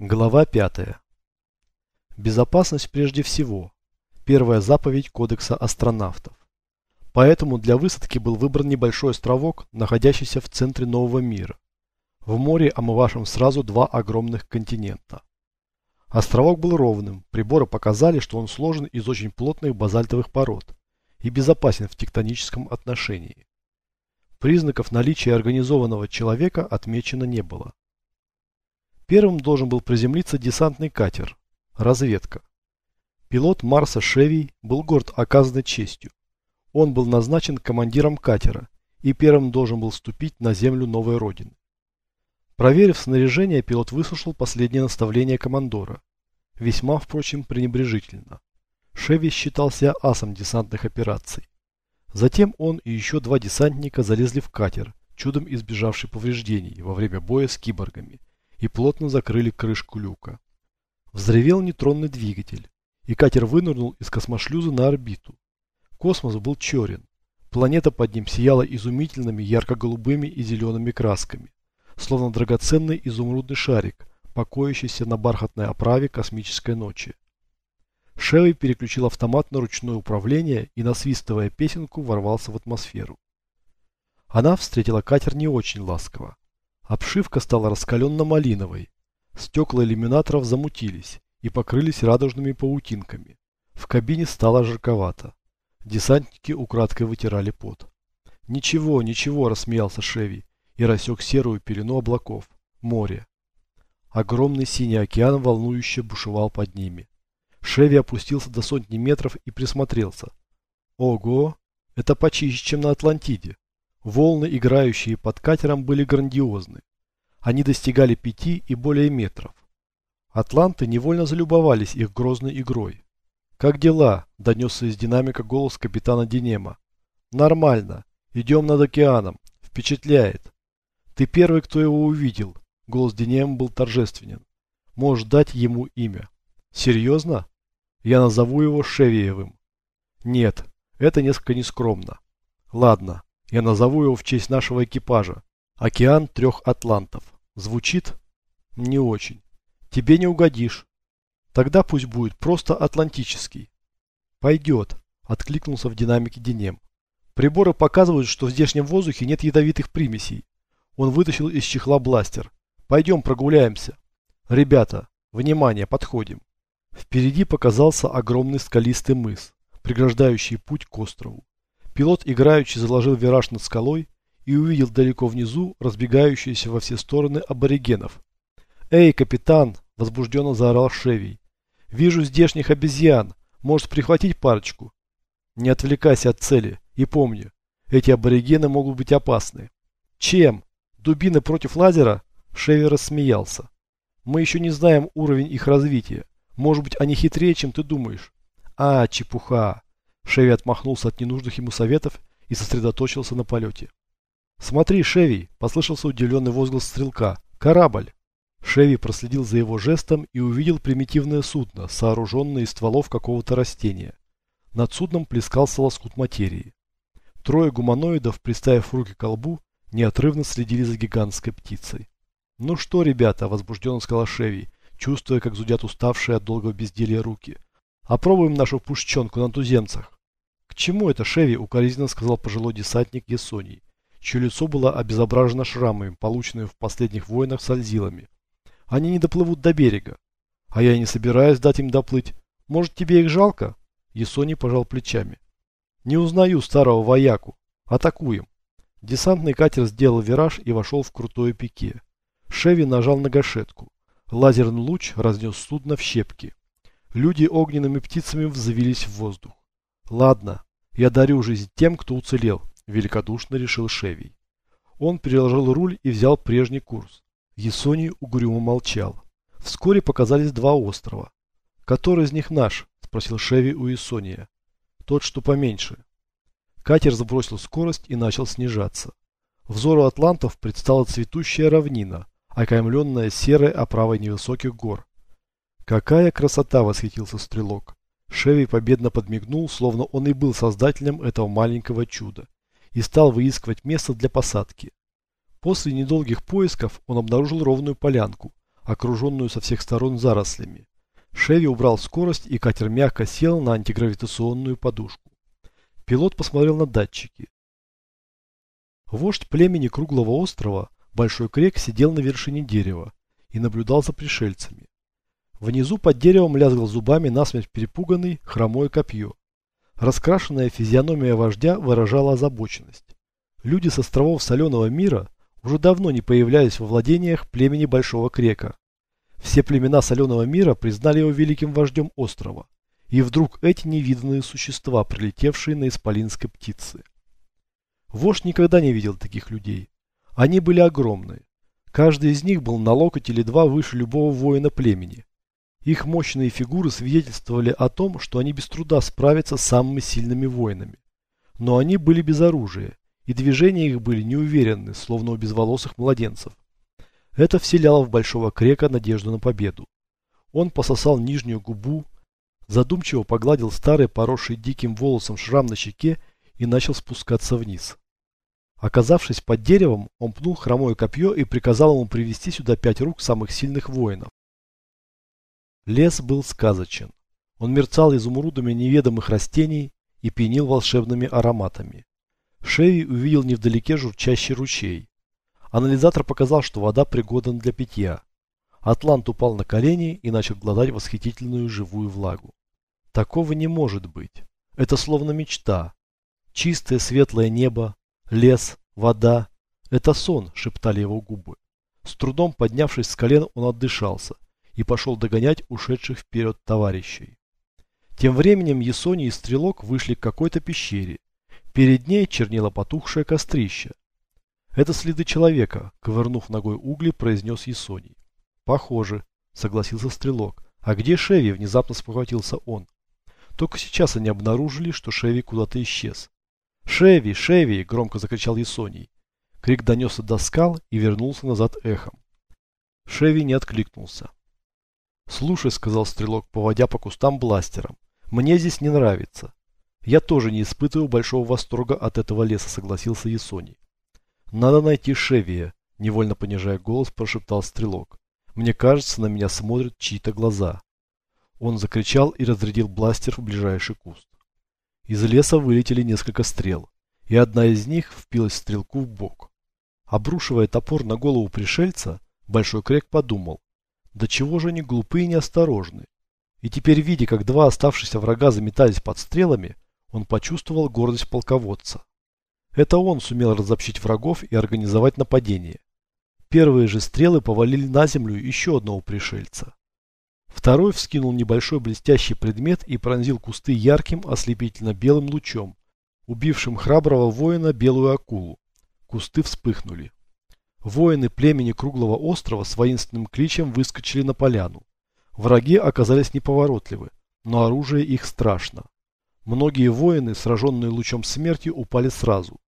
Глава 5. Безопасность прежде всего. Первая заповедь Кодекса астронавтов. Поэтому для высадки был выбран небольшой островок, находящийся в центре нового мира. В море, омывавшем сразу два огромных континента. Островок был ровным, приборы показали, что он сложен из очень плотных базальтовых пород и безопасен в тектоническом отношении. Признаков наличия организованного человека отмечено не было. Первым должен был приземлиться десантный катер. Разведка. Пилот Марса Шевий был горд оказанной честью. Он был назначен командиром катера и первым должен был вступить на землю новой родины. Проверив снаряжение, пилот выслушал последнее наставление командора. Весьма, впрочем, пренебрежительно. Шеви считался асом десантных операций. Затем он и еще два десантника залезли в катер, чудом избежавший повреждений во время боя с киборгами, и плотно закрыли крышку люка. Взревел нейтронный двигатель, и катер вынырнул из космошлюза на орбиту. Космос был черен. Планета под ним сияла изумительными ярко-голубыми и зелеными красками, словно драгоценный изумрудный шарик, покоящийся на бархатной оправе космической ночи. Шелли переключил автомат на ручное управление и, насвистывая песенку, ворвался в атмосферу. Она встретила катер не очень ласково. Обшивка стала раскаленно-малиновой. Стекла иллюминаторов замутились и покрылись радужными паутинками. В кабине стало жарковато. Десантники украдкой вытирали пот. «Ничего, ничего», – рассмеялся Шеви и рассек серую пелену облаков. Море. Огромный синий океан волнующе бушевал под ними. Шеви опустился до сотни метров и присмотрелся. Ого, это почище, чем на Атлантиде. Волны, играющие под катером, были грандиозны. Они достигали пяти и более метров. Атланты невольно залюбовались их грозной игрой. «Как дела?» – донесся из динамика голос капитана Динема. «Нормально. Идем над океаном. Впечатляет». «Ты первый, кто его увидел». Голос Динема был торжественен. «Можешь дать ему имя». «Серьезно?» Я назову его Шевиевым. Нет, это несколько нескромно. Ладно, я назову его в честь нашего экипажа. Океан трех атлантов. Звучит? Не очень. Тебе не угодишь. Тогда пусть будет просто атлантический. Пойдет, откликнулся в динамике Денем. Приборы показывают, что в здешнем воздухе нет ядовитых примесей. Он вытащил из чехла бластер. Пойдем прогуляемся. Ребята, внимание, подходим. Впереди показался огромный скалистый мыс, преграждающий путь к острову. Пилот играючи заложил вираж над скалой и увидел далеко внизу разбегающиеся во все стороны аборигенов. «Эй, капитан!» – возбужденно заорал Шевий. «Вижу здешних обезьян. Может прихватить парочку?» «Не отвлекайся от цели. И помни, эти аборигены могут быть опасны». «Чем? Дубины против лазера?» Шеви рассмеялся. «Мы еще не знаем уровень их развития. Может быть, они хитрее, чем ты думаешь. А, чепуха. Шеви отмахнулся от ненужных ему советов и сосредоточился на полете. «Смотри, Шеви!» – послышался удивленный возглас стрелка. «Корабль!» Шеви проследил за его жестом и увидел примитивное судно, сооруженное из стволов какого-то растения. Над судном плескался лоскут материи. Трое гуманоидов, приставив руки к колбу, неотрывно следили за гигантской птицей. «Ну что, ребята!» – возбужденно сказал Шеви чувствуя, как зудят уставшие от долгого безделья руки. «Опробуем нашу пушченку на туземцах». «К чему это, Шеви?» – укоризненно сказал пожилой десантник Есоний, чье лицо было обезображено шрамами, полученными в последних войнах с альзилами. «Они не доплывут до берега». «А я не собираюсь дать им доплыть. Может, тебе их жалко?» Есоний пожал плечами. «Не узнаю старого вояку. Атакуем». Десантный катер сделал вираж и вошел в крутое пике. Шеви нажал на гашетку. Лазерный луч разнес судно в щепки. Люди огненными птицами взвились в воздух. Ладно, я дарю жизнь тем, кто уцелел, великодушно решил Шевий. Он переложил руль и взял прежний курс. Есоний угрюмо молчал. Вскоре показались два острова. «Который из них наш?» – спросил Шеви у Есония. «Тот, что поменьше». Катер сбросил скорость и начал снижаться. Взору атлантов предстала цветущая равнина, окаймленная серой оправой невысоких гор. «Какая красота!» – восхитился стрелок. Шеви победно подмигнул, словно он и был создателем этого маленького чуда, и стал выискивать место для посадки. После недолгих поисков он обнаружил ровную полянку, окруженную со всех сторон зарослями. Шеви убрал скорость, и катер мягко сел на антигравитационную подушку. Пилот посмотрел на датчики. Вождь племени Круглого острова, Большой Крек, сидел на вершине дерева и наблюдал за пришельцами. Внизу под деревом лязгал зубами насмерть перепуганный хромое копье. Раскрашенная физиономия вождя выражала озабоченность. Люди с островов соленого мира уже давно не появлялись во владениях племени Большого Крека. Все племена соленого мира признали его великим вождем острова. И вдруг эти невиданные существа, прилетевшие на исполинской птицы. Вождь никогда не видел таких людей. Они были огромные. Каждый из них был на локоть или два выше любого воина племени. Их мощные фигуры свидетельствовали о том, что они без труда справятся с самыми сильными воинами. Но они были без оружия, и движения их были неуверенны, словно у безволосых младенцев. Это вселяло в Большого Крека надежду на победу. Он пососал нижнюю губу, задумчиво погладил старый, поросший диким волосом шрам на щеке и начал спускаться вниз. Оказавшись под деревом, он пнул хромое копье и приказал ему привести сюда пять рук самых сильных воинов. Лес был сказочен. Он мерцал изумрудами неведомых растений и пьянил волшебными ароматами. Шеви увидел невдалеке журчащий ручей. Анализатор показал, что вода пригодна для питья. Атлант упал на колени и начал глотать восхитительную живую влагу. Такого не может быть. Это словно мечта. Чистое светлое небо, лес, вода. Это сон, шептали его губы. С трудом поднявшись с колен, он отдышался и пошел догонять ушедших вперед товарищей. Тем временем Ясони и Стрелок вышли к какой-то пещере. Перед ней чернело потухшее кострище. «Это следы человека», — ковырнув ногой угли, произнес Ясоний. «Похоже», — согласился Стрелок. «А где Шеви?» — внезапно спохватился он. Только сейчас они обнаружили, что Шеви куда-то исчез. «Шеви! Шеви!» — громко закричал Ясоний. Крик донесся до скал и вернулся назад эхом. Шеви не откликнулся. «Слушай», — сказал стрелок, поводя по кустам бластером, — «мне здесь не нравится». «Я тоже не испытываю большого восторга от этого леса», — согласился Ясоний. «Надо найти Шевия», — невольно понижая голос, прошептал стрелок. «Мне кажется, на меня смотрят чьи-то глаза». Он закричал и разрядил бластер в ближайший куст. Из леса вылетели несколько стрел, и одна из них впилась стрелку в бок. Обрушивая топор на голову пришельца, Большой Крек подумал, до чего же они глупы и неосторожны. И теперь, видя, как два оставшихся врага заметались под стрелами, он почувствовал гордость полководца. Это он сумел разобщить врагов и организовать нападение. Первые же стрелы повалили на землю еще одного пришельца. Второй вскинул небольшой блестящий предмет и пронзил кусты ярким ослепительно-белым лучом, убившим храброго воина белую акулу. Кусты вспыхнули. Воины племени Круглого острова с воинственным кличем выскочили на поляну. Враги оказались неповоротливы, но оружие их страшно. Многие воины, сраженные лучом смерти, упали сразу.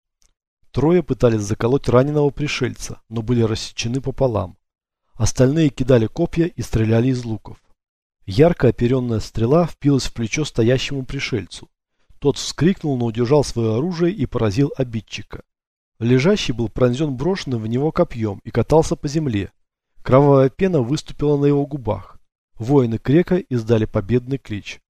Трое пытались заколоть раненого пришельца, но были рассечены пополам. Остальные кидали копья и стреляли из луков. Ярко оперенная стрела впилась в плечо стоящему пришельцу. Тот вскрикнул, но удержал свое оружие и поразил обидчика. Лежащий был пронзен брошенным в него копьем и катался по земле. Кровавая пена выступила на его губах. Воины Крека издали победный клич.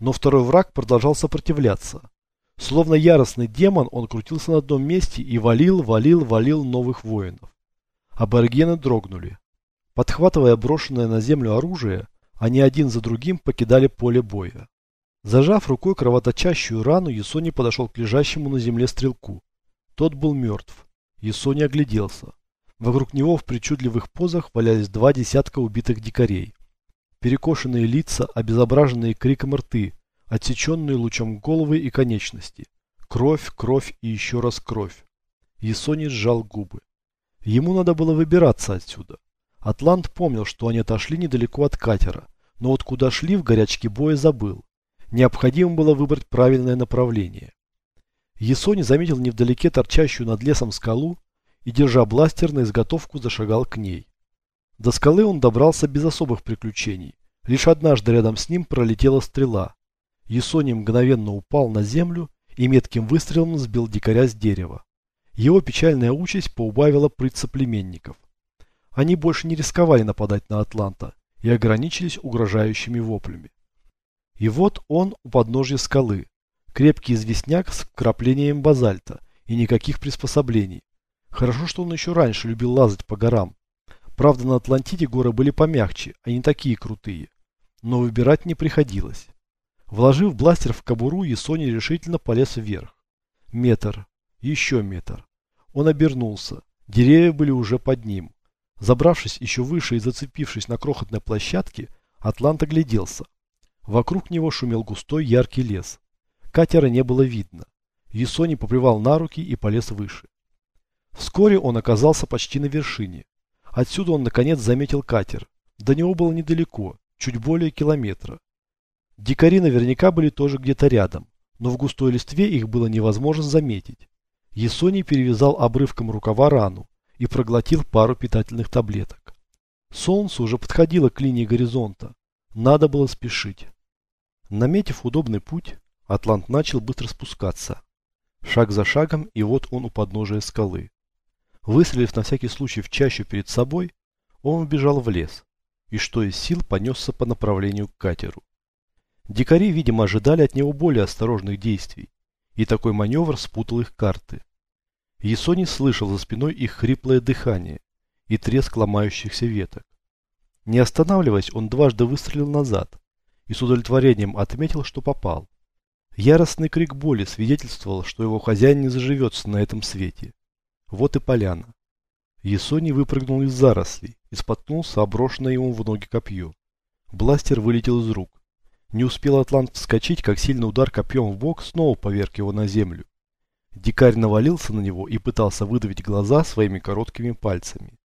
Но второй враг продолжал сопротивляться. Словно яростный демон, он крутился на одном месте и валил, валил, валил новых воинов. Аборигены дрогнули. Подхватывая брошенное на землю оружие, они один за другим покидали поле боя. Зажав рукой кровоточащую рану, Ясони подошел к лежащему на земле стрелку. Тот был мертв. Ясони огляделся. Вокруг него в причудливых позах валялись два десятка убитых дикарей. Перекошенные лица, обезображенные криком рты, отсеченные лучом головы и конечности. Кровь, кровь и еще раз кровь. Ясони сжал губы. Ему надо было выбираться отсюда. Атлант помнил, что они отошли недалеко от катера, но вот куда шли в горячке боя забыл. Необходимо было выбрать правильное направление. Есони заметил невдалеке торчащую над лесом скалу и, держа бластер на изготовку, зашагал к ней. До скалы он добрался без особых приключений. Лишь однажды рядом с ним пролетела стрела. Есони мгновенно упал на землю и метким выстрелом сбил дикаря с дерева. Его печальная участь поубавила прыть соплеменников. Они больше не рисковали нападать на Атланта и ограничились угрожающими воплями. И вот он у подножья скалы, крепкий известняк с вкраплением базальта и никаких приспособлений. Хорошо, что он еще раньше любил лазать по горам. Правда, на Атлантиде горы были помягче, а не такие крутые. Но выбирать не приходилось. Вложив бластер в кобуру, Ясони решительно полез вверх. Метр. Еще метр. Он обернулся. Деревья были уже под ним. Забравшись еще выше и зацепившись на крохотной площадке, Атлант огляделся. Вокруг него шумел густой яркий лес. Катера не было видно. Ясони поплевал на руки и полез выше. Вскоре он оказался почти на вершине. Отсюда он наконец заметил катер. До него было недалеко, чуть более километра. Дикари наверняка были тоже где-то рядом, но в густой листве их было невозможно заметить. Есоний перевязал обрывком рукава рану и проглотил пару питательных таблеток. Солнце уже подходило к линии горизонта. Надо было спешить. Наметив удобный путь, Атлант начал быстро спускаться. Шаг за шагом, и вот он у подножия скалы. Выстрелив на всякий случай в чащу перед собой, он убежал в лес и что из сил понесся по направлению к катеру. Дикари, видимо, ожидали от него более осторожных действий, и такой маневр спутал их карты. Есони слышал за спиной их хриплое дыхание и треск ломающихся веток. Не останавливаясь, он дважды выстрелил назад и с удовлетворением отметил, что попал. Яростный крик боли свидетельствовал, что его хозяин не заживется на этом свете. Вот и поляна. Есони выпрыгнул из зарослей и споткнулся оброшенное ему в ноги копье. Бластер вылетел из рук. Не успел Атлант вскочить, как сильный удар копьем в бок снова поверг его на землю. Дикарь навалился на него и пытался выдавить глаза своими короткими пальцами.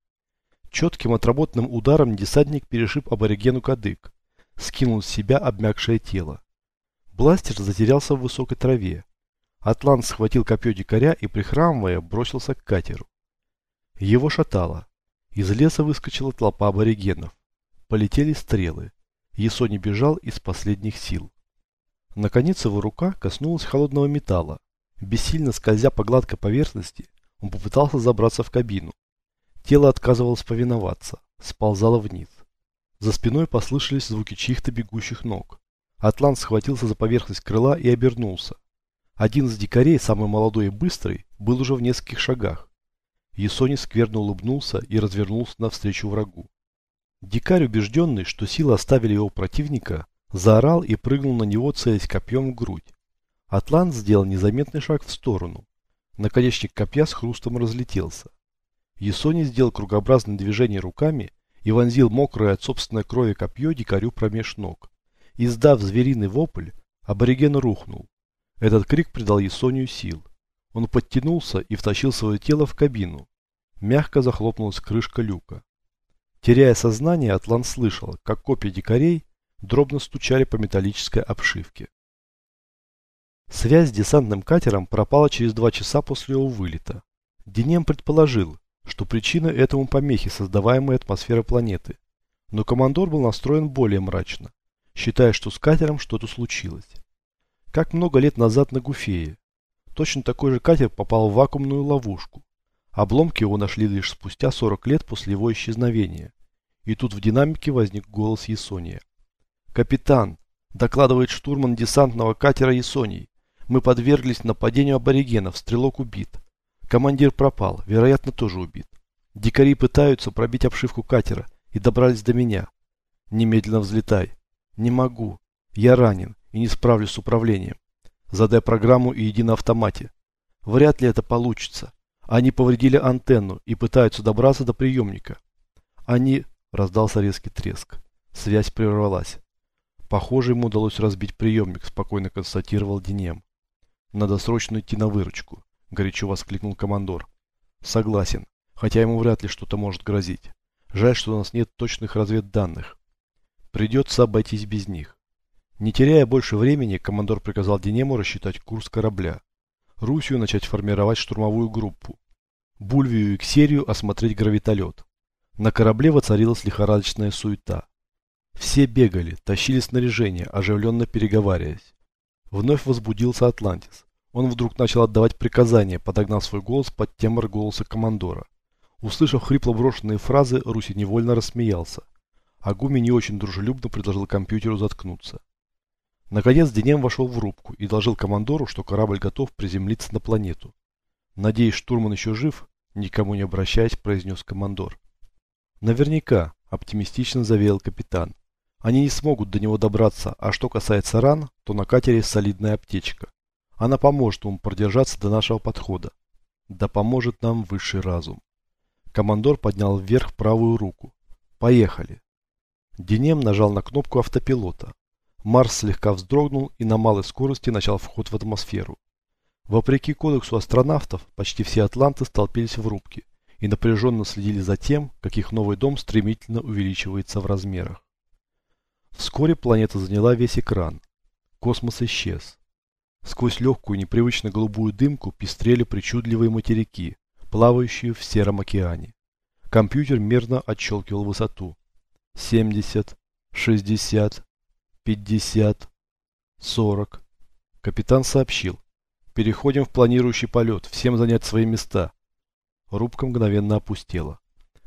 Четким отработанным ударом десантник перешиб аборигену кадык, скинул с себя обмякшее тело. Бластер затерялся в высокой траве. Атлант схватил копье дикаря и, прихрамывая, бросился к катеру. Его шатало. Из леса выскочила толпа аборигенов. Полетели стрелы. Есони бежал из последних сил. Наконец его рука коснулась холодного металла. Бессильно скользя по гладкой поверхности, он попытался забраться в кабину. Тело отказывалось повиноваться, сползало вниз. За спиной послышались звуки чьих-то бегущих ног. Атлант схватился за поверхность крыла и обернулся. Один из дикарей, самый молодой и быстрый, был уже в нескольких шагах. Есони скверно улыбнулся и развернулся навстречу врагу. Дикарь, убежденный, что силы оставили его противника, заорал и прыгнул на него, целясь копьем в грудь. Атлант сделал незаметный шаг в сторону. Наконечник копья с хрустом разлетелся. Есони сделал кругообразное движение руками и вонзил мокрое от собственной крови копье дикарю промеж ног. Издав звериный вопль, абориген рухнул. Этот крик придал Есонию сил. Он подтянулся и втащил свое тело в кабину. Мягко захлопнулась крышка люка. Теряя сознание, Атлан слышал, как копья дикарей дробно стучали по металлической обшивке. Связь с десантным катером пропала через два часа после его вылета. Денем предположил, что причина этому помехи, создаваемой атмосферой планеты. Но командор был настроен более мрачно, считая, что с катером что-то случилось. Как много лет назад на Гуфее. Точно такой же катер попал в вакуумную ловушку, Обломки его нашли лишь спустя 40 лет после его исчезновения. И тут в динамике возник голос Есония. «Капитан!» – докладывает штурман десантного катера Есоний. «Мы подверглись нападению аборигенов, стрелок убит. Командир пропал, вероятно, тоже убит. Дикари пытаются пробить обшивку катера и добрались до меня. Немедленно взлетай. Не могу. Я ранен и не справлюсь с управлением. Задай программу и иди на автомате. Вряд ли это получится. Они повредили антенну и пытаются добраться до приемника. Они... Раздался резкий треск. Связь прервалась. Похоже, ему удалось разбить приемник, спокойно констатировал Денем. Надо срочно идти на выручку, горячо воскликнул командор. Согласен, хотя ему вряд ли что-то может грозить. Жаль, что у нас нет точных разведданных. Придется обойтись без них. Не теряя больше времени, командор приказал Денему рассчитать курс корабля. Русью начать формировать штурмовую группу. Бульвию и Ксерию осмотреть гравитолет. На корабле воцарилась лихорадочная суета. Все бегали, тащили снаряжение, оживленно переговариваясь. Вновь возбудился Атлантис. Он вдруг начал отдавать приказания, подогнав свой голос под тембр голоса командора. Услышав хрипло брошенные фразы, Руси невольно рассмеялся. А Гуми не очень дружелюбно предложил компьютеру заткнуться. Наконец Денем вошел в рубку и доложил командору, что корабль готов приземлиться на планету. «Надеюсь, штурман еще жив?» Никому не обращаясь, произнес командор. «Наверняка», – оптимистично заверил капитан. «Они не смогут до него добраться, а что касается ран, то на катере солидная аптечка. Она поможет ему продержаться до нашего подхода. Да поможет нам высший разум». Командор поднял вверх правую руку. «Поехали!» Денем нажал на кнопку автопилота. Марс слегка вздрогнул и на малой скорости начал вход в атмосферу. Вопреки кодексу астронавтов, почти все атланты столпились в рубке и напряженно следили за тем, как их новый дом стремительно увеличивается в размерах. Вскоре планета заняла весь экран. Космос исчез. Сквозь легкую непривычно голубую дымку пестрели причудливые материки, плавающие в сером океане. Компьютер мерно отщелкивал высоту. 70, 60, 50, 40. Капитан сообщил. Переходим в планирующий полет. Всем занять свои места. Рубка мгновенно опустела.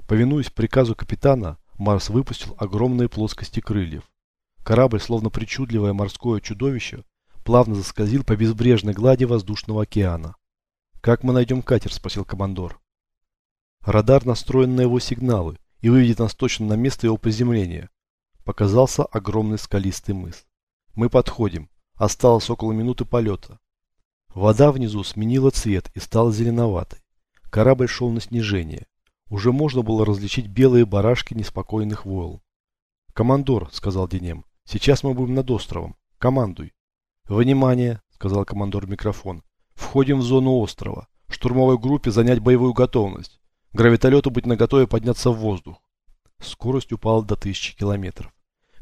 Повинуясь приказу капитана, Марс выпустил огромные плоскости крыльев. Корабль, словно причудливое морское чудовище, плавно заскользил по безбрежной глади воздушного океана. «Как мы найдем катер?» – спросил командор. Радар настроен на его сигналы и выведет нас точно на место его приземления. Показался огромный скалистый мыс. Мы подходим. Осталось около минуты полета. Вода внизу сменила цвет и стала зеленоватой. Корабль шел на снижение. Уже можно было различить белые барашки неспокойных волн. «Командор», — сказал Денем, — «сейчас мы будем над островом. Командуй». «Внимание», — сказал командор в микрофон. «Входим в зону острова. Штурмовой группе занять боевую готовность. Гравитолету быть наготове подняться в воздух». Скорость упала до тысячи километров.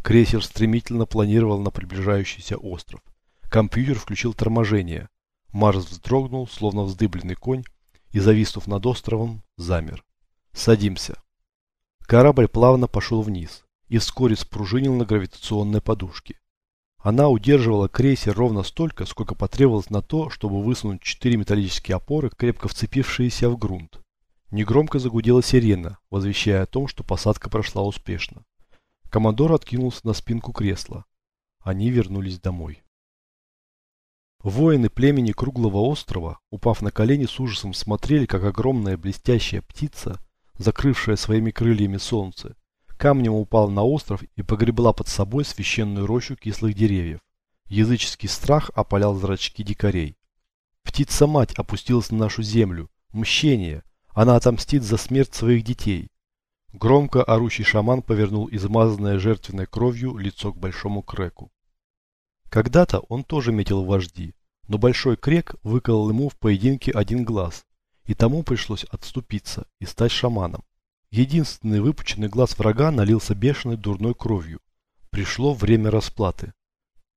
Крейсер стремительно планировал на приближающийся остров. Компьютер включил торможение. Марс вздрогнул, словно вздыбленный конь, и, зависнув над островом, замер. «Садимся». Корабль плавно пошел вниз и вскоре спружинил на гравитационной подушке. Она удерживала крейсер ровно столько, сколько потребовалось на то, чтобы высунуть четыре металлические опоры, крепко вцепившиеся в грунт. Негромко загудела сирена, возвещая о том, что посадка прошла успешно. Командор откинулся на спинку кресла. Они вернулись домой. Воины племени Круглого острова, упав на колени с ужасом смотрели, как огромная блестящая птица, закрывшая своими крыльями солнце, камнем упала на остров и погребла под собой священную рощу кислых деревьев. Языческий страх опалял зрачки дикарей. Птица-мать опустилась на нашу землю. Мщение. Она отомстит за смерть своих детей. Громко орущий шаман повернул измазанное жертвенной кровью лицо к большому креку. Когда-то он тоже метил вожди, но большой крек выколол ему в поединке один глаз, и тому пришлось отступиться и стать шаманом. Единственный выпученный глаз врага налился бешеной дурной кровью. Пришло время расплаты.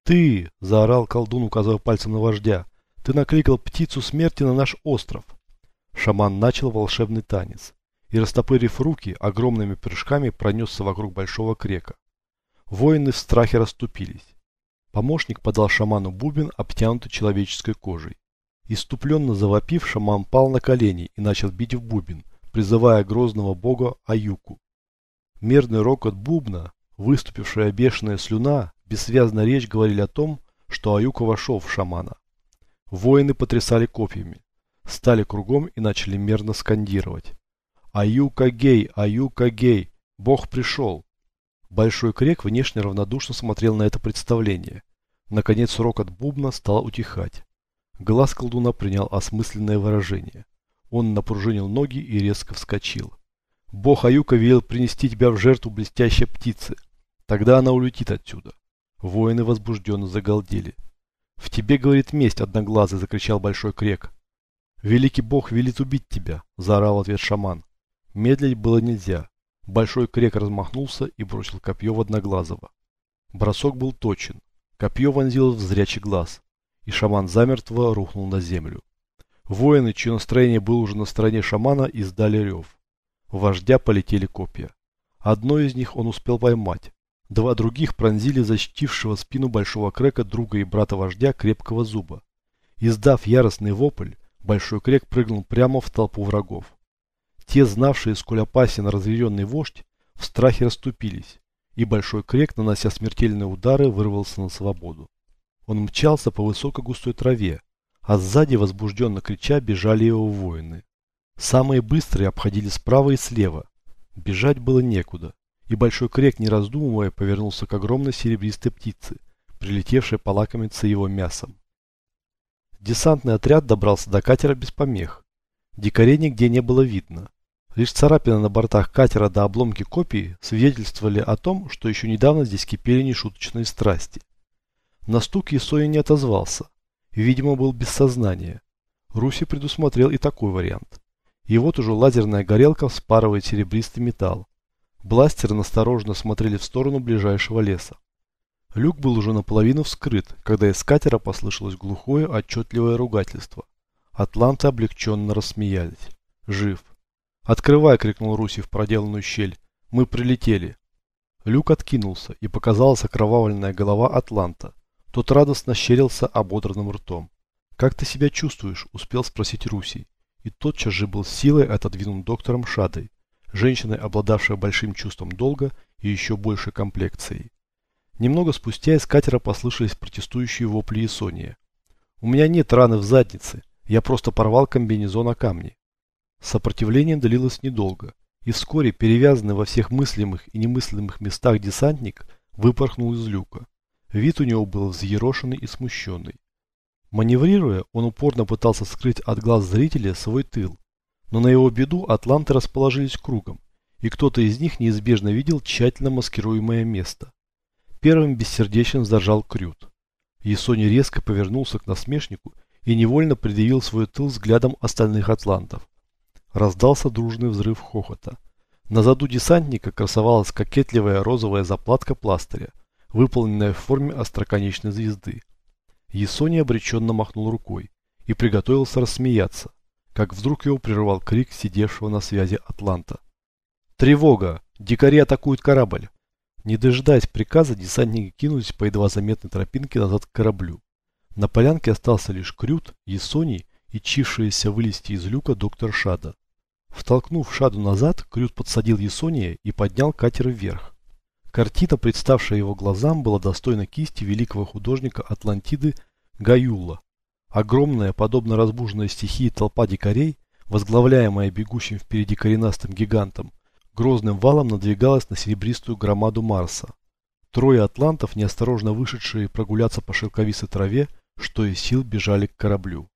«Ты!» – заорал колдун, указывая пальцем на вождя. «Ты накликал птицу смерти на наш остров!» Шаман начал волшебный танец и, растопырив руки, огромными прыжками пронесся вокруг большого крека. Воины в страхе расступились. Помощник подал шаману бубен, обтянутый человеческой кожей. Иступленно завопив, шаман пал на колени и начал бить в бубен, призывая грозного бога Аюку. Мерный рокот бубна, выступившая бешеная слюна, бессвязная речь говорили о том, что Аюка вошел в шамана. Воины потрясали копьями, стали кругом и начали мерно скандировать. «Аюка гей! Аюка гей! Бог пришел!» Большой крек внешне равнодушно смотрел на это представление. Наконец рокот бубна стал утихать. Глаз колдуна принял осмысленное выражение. Он напружинил ноги и резко вскочил. Бог Аюка велел принести тебя в жертву блестящей птицы. Тогда она улетит отсюда. Воины возбужденно загалдели. «В тебе, говорит, месть, одноглазый!» – закричал Большой Крек. «Великий Бог велит убить тебя!» – заорал ответ шаман. Медлить было нельзя. Большой крек размахнулся и бросил копье в Одноглазого. Бросок был точен. Копье вонзилось в зрячий глаз, и шаман замертво рухнул на землю. Воины, чье настроение было уже на стороне шамана, издали рев. В вождя полетели копья. Одно из них он успел поймать. Два других пронзили защитившего спину большого крека друга и брата вождя крепкого зуба. Издав яростный вопль, большой крек прыгнул прямо в толпу врагов. Те, знавшие, сколь опасен разъяренный вождь, в страхе расступились, и большой крек, нанося смертельные удары, вырвался на свободу. Он мчался по высокой густой траве, а сзади, возбужденно крича, бежали его воины. Самые быстрые обходили справа и слева. Бежать было некуда, и большой крек, не раздумывая, повернулся к огромной серебристой птице, прилетевшей полакомиться его мясом. Десантный отряд добрался до катера без помех. Дикарей нигде не было видно. Лишь царапины на бортах катера до обломки копий свидетельствовали о том, что еще недавно здесь кипели нешуточные страсти. На стук Исоя не отозвался. Видимо, был без сознания. Руси предусмотрел и такой вариант. И вот уже лазерная горелка вспарывает серебристый металл. Бластеры настороженно смотрели в сторону ближайшего леса. Люк был уже наполовину вскрыт, когда из катера послышалось глухое, отчетливое ругательство. Атланты облегченно рассмеялись. Жив. «Открывай!» — крикнул Руси в проделанную щель. «Мы прилетели!» Люк откинулся, и показалась окровавленная голова Атланта. Тот радостно щерился ободранным ртом. «Как ты себя чувствуешь?» — успел спросить Руси. И тотчас же был силой отодвинут доктором Шадой, женщиной, обладавшей большим чувством долга и еще большей комплекцией. Немного спустя из катера послышались протестующие вопли Исония. «У меня нет раны в заднице, я просто порвал комбинезон о камни». Сопротивление длилось недолго, и вскоре перевязанный во всех мыслимых и немыслимых местах десантник выпорхнул из люка. Вид у него был взъерошенный и смущенный. Маневрируя, он упорно пытался скрыть от глаз зрителя свой тыл, но на его беду атланты расположились кругом, и кто-то из них неизбежно видел тщательно маскируемое место. Первым бессердечен зажал Крют. Есони резко повернулся к насмешнику и невольно предъявил свой тыл взглядом остальных атлантов. Раздался дружный взрыв хохота. На заду десантника красовалась кокетливая розовая заплатка пластыря, выполненная в форме остроконечной звезды. Есоний обреченно махнул рукой и приготовился рассмеяться, как вдруг его прервал крик сидевшего на связи Атланта. «Тревога! Дикари атакуют корабль!» Не дожидаясь приказа, десантники кинулись по едва заметной тропинке назад к кораблю. На полянке остался лишь Крют, Есоний и чившаяся вылезти из люка доктор Шада. Втолкнув Шаду назад, Крют подсадил Есония и поднял катер вверх. Картина, представшая его глазам, была достойна кисти великого художника Атлантиды Гаюла. Огромная, подобно разбуженной стихии толпа дикарей, возглавляемая бегущим впереди коренастым гигантом, грозным валом надвигалась на серебристую громаду Марса. Трое атлантов, неосторожно вышедшие прогуляться по шелковистой траве, что из сил бежали к кораблю.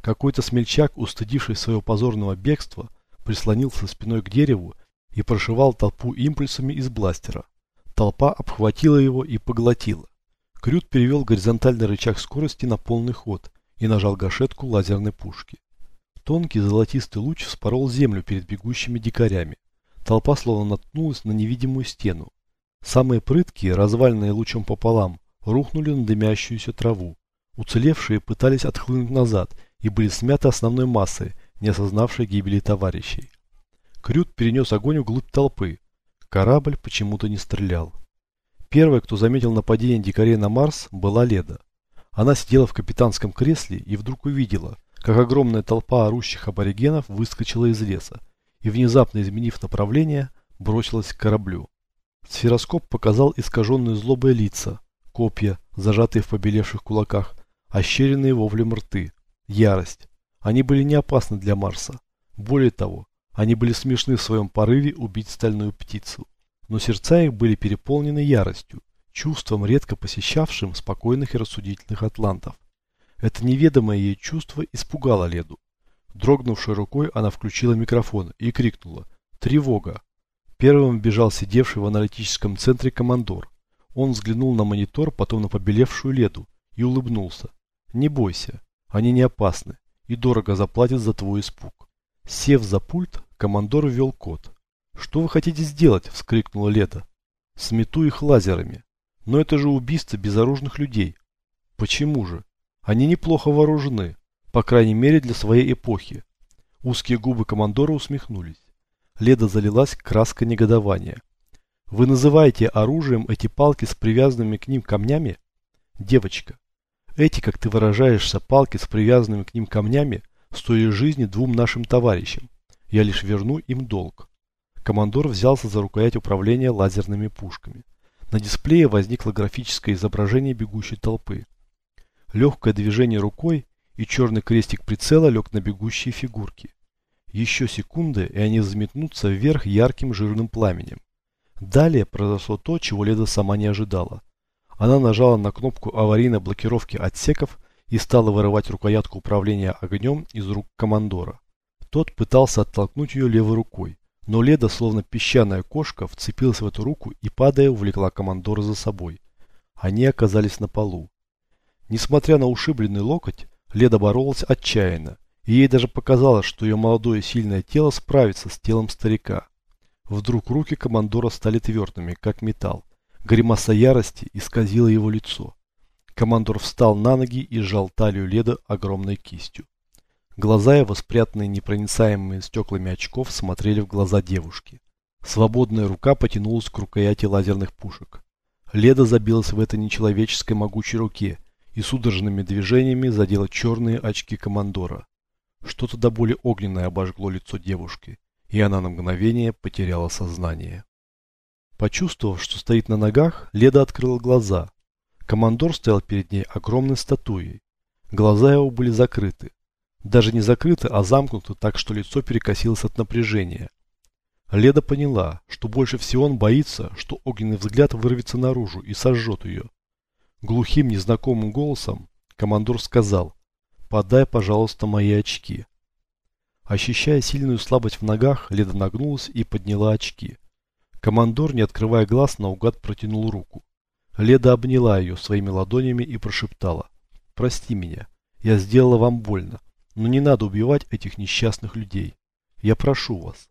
Какой-то смельчак, устыдивший своего позорного бегства, прислонился спиной к дереву и прошивал толпу импульсами из бластера. Толпа обхватила его и поглотила. Крют перевел горизонтальный рычаг скорости на полный ход и нажал гашетку лазерной пушки. Тонкий золотистый луч вспорол землю перед бегущими дикарями. Толпа словно наткнулась на невидимую стену. Самые прыткие, развальные лучом пополам, рухнули на дымящуюся траву. Уцелевшие пытались отхлынуть назад и были смяты основной массой, не осознавшей гибели товарищей. Крют перенес огонь вглубь толпы. Корабль почему-то не стрелял. Первой, кто заметил нападение дикарей на Марс, была Леда. Она сидела в капитанском кресле и вдруг увидела, как огромная толпа орущих аборигенов выскочила из леса и, внезапно изменив направление, бросилась к кораблю. Сфероскоп показал искаженные злобые лица, копья, зажатые в побелевших кулаках, ощеренные вовлем рты. Ярость. Они были не опасны для Марса. Более того, они были смешны в своем порыве убить стальную птицу. Но сердца их были переполнены яростью, чувством, редко посещавшим спокойных и рассудительных атлантов. Это неведомое ей чувство испугало Леду. Дрогнувшей рукой она включила микрофон и крикнула «Тревога!». Первым бежал сидевший в аналитическом центре командор. Он взглянул на монитор, потом на побелевшую Леду и улыбнулся. «Не бойся, они не опасны и дорого заплатят за твой испуг». Сев за пульт, командор ввел код. «Что вы хотите сделать?» – вскрикнула Леда. «Смету их лазерами. Но это же убийство безоружных людей». «Почему же? Они неплохо вооружены. По крайней мере для своей эпохи. Узкие губы командора усмехнулись. Леда залилась краской негодования. Вы называете оружием эти палки с привязанными к ним камнями? Девочка, эти, как ты выражаешься, палки с привязанными к ним камнями стоили жизни двум нашим товарищам. Я лишь верну им долг. Командор взялся за рукоять управления лазерными пушками. На дисплее возникло графическое изображение бегущей толпы. Легкое движение рукой, и черный крестик прицела лег на бегущие фигурки. Еще секунды, и они взметнутся вверх ярким жирным пламенем. Далее произошло то, чего Леда сама не ожидала. Она нажала на кнопку аварийной блокировки отсеков и стала вырывать рукоятку управления огнем из рук командора. Тот пытался оттолкнуть ее левой рукой, но Леда, словно песчаная кошка, вцепилась в эту руку и, падая, увлекла командора за собой. Они оказались на полу. Несмотря на ушибленный локоть, Леда боролась отчаянно, и ей даже показалось, что ее молодое сильное тело справится с телом старика. Вдруг руки командора стали твердыми, как металл. Гримаса ярости исказила его лицо. Командор встал на ноги и сжал талию Леда огромной кистью. Глаза его, спрятанные непроницаемыми стеклами очков, смотрели в глаза девушки. Свободная рука потянулась к рукояти лазерных пушек. Леда забилась в этой нечеловеческой могучей руке и судорожными движениями задела черные очки командора. Что-то до боли огненное обожгло лицо девушки, и она на мгновение потеряла сознание. Почувствовав, что стоит на ногах, Леда открыла глаза. Командор стоял перед ней огромной статуей. Глаза его были закрыты. Даже не закрыты, а замкнуты, так что лицо перекосилось от напряжения. Леда поняла, что больше всего он боится, что огненный взгляд вырвется наружу и сожжет ее. Глухим, незнакомым голосом командор сказал «Подай, пожалуйста, мои очки». Ощущая сильную слабость в ногах, Леда нагнулась и подняла очки. Командор, не открывая глаз, наугад протянул руку. Леда обняла ее своими ладонями и прошептала «Прости меня, я сделала вам больно, но не надо убивать этих несчастных людей. Я прошу вас».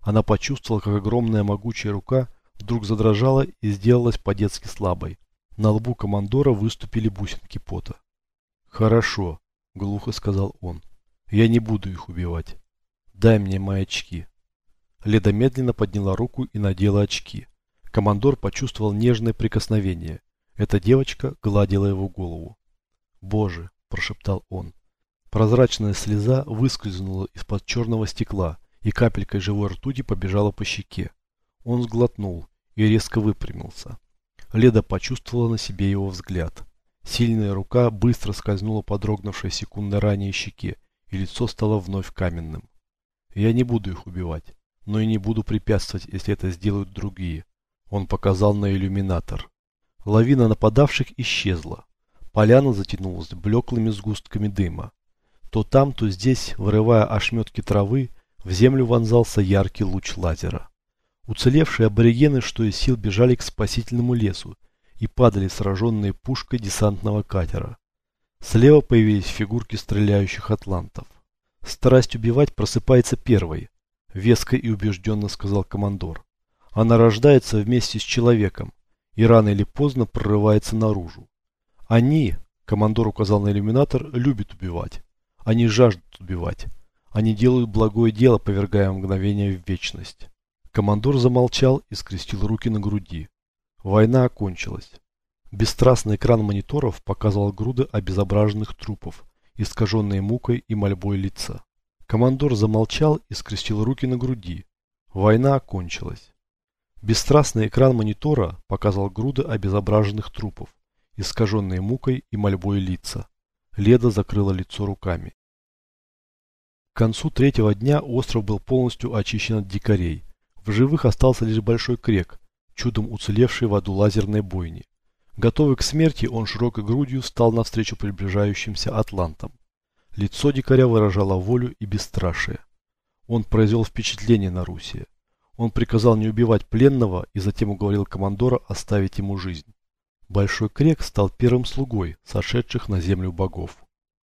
Она почувствовала, как огромная могучая рука вдруг задрожала и сделалась по-детски слабой. На лбу командора выступили бусинки пота. «Хорошо», — глухо сказал он. «Я не буду их убивать. Дай мне мои очки». Леда медленно подняла руку и надела очки. Командор почувствовал нежное прикосновение. Эта девочка гладила его голову. «Боже!» – прошептал он. Прозрачная слеза выскользнула из-под черного стекла, и капелькой живой ртути побежала по щеке. Он сглотнул и резко выпрямился. Леда почувствовала на себе его взгляд. Сильная рука быстро скользнула по дрогнувшей секунды ранее щеке, и лицо стало вновь каменным. «Я не буду их убивать, но и не буду препятствовать, если это сделают другие». Он показал на иллюминатор. Лавина нападавших исчезла. Поляна затянулась блеклыми сгустками дыма. То там, то здесь, вырывая ошметки травы, в землю вонзался яркий луч лазера. Уцелевшие аборигены, что из сил, бежали к спасительному лесу и падали сраженные пушкой десантного катера. Слева появились фигурки стреляющих атлантов. «Страсть убивать просыпается первой», — веско и убежденно сказал командор. «Она рождается вместе с человеком и рано или поздно прорывается наружу. Они, — командор указал на иллюминатор, — любят убивать. Они жаждут убивать. Они делают благое дело, повергая мгновение в вечность». Командор замолчал и скрестил руки на груди. Война окончилась. Бесстрастный экран мониторов показывал груды обезображенных трупов, искаженные мукой и мольбой лица. Командор замолчал и скрестил руки на груди. Война окончилась. Бесстрастный экран монитора показывал груды обезображенных трупов, искаженные мукой и мольбой лица. Леда закрыла лицо руками. К концу третьего дня остров был полностью очищен от дикарей. В живых остался лишь большой крек, чудом уцелевший в аду лазерной бойни. Готовый к смерти, он широкой грудью встал навстречу приближающимся атлантам. Лицо дикаря выражало волю и бесстрашие. Он произвел впечатление на Руси. Он приказал не убивать пленного и затем уговорил командора оставить ему жизнь. Большой крек стал первым слугой, сошедших на землю богов.